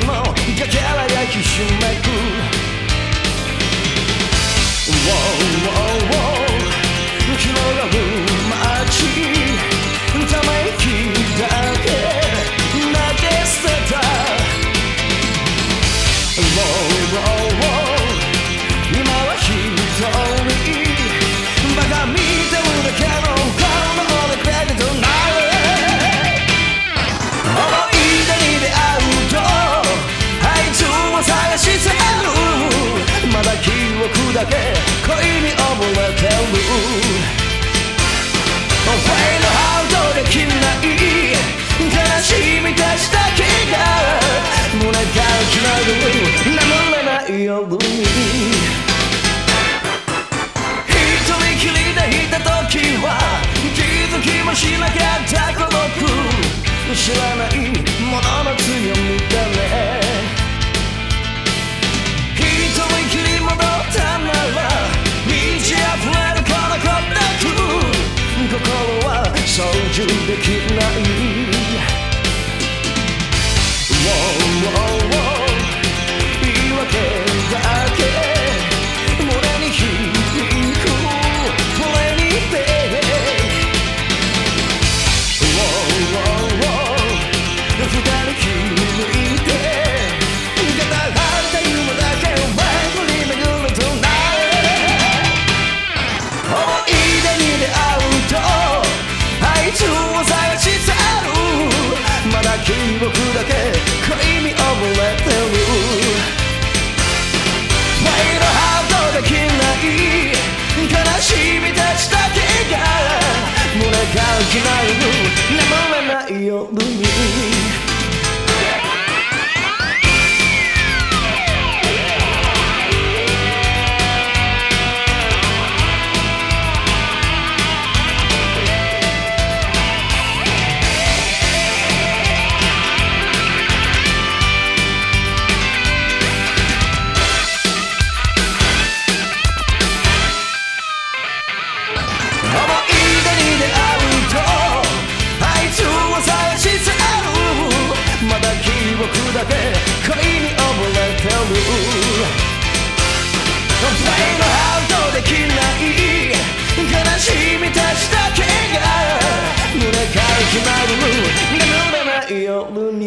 つもがけらやきしめく Whoa, whoa, whoa. つな眠れない夜に一人きりでいた時は気づきもしなかった孤独知らないものの強みだね一人きり戻ったなら満ち溢れるこの孤独心は操縦できるしまう眠れない夜に。Leo Luni.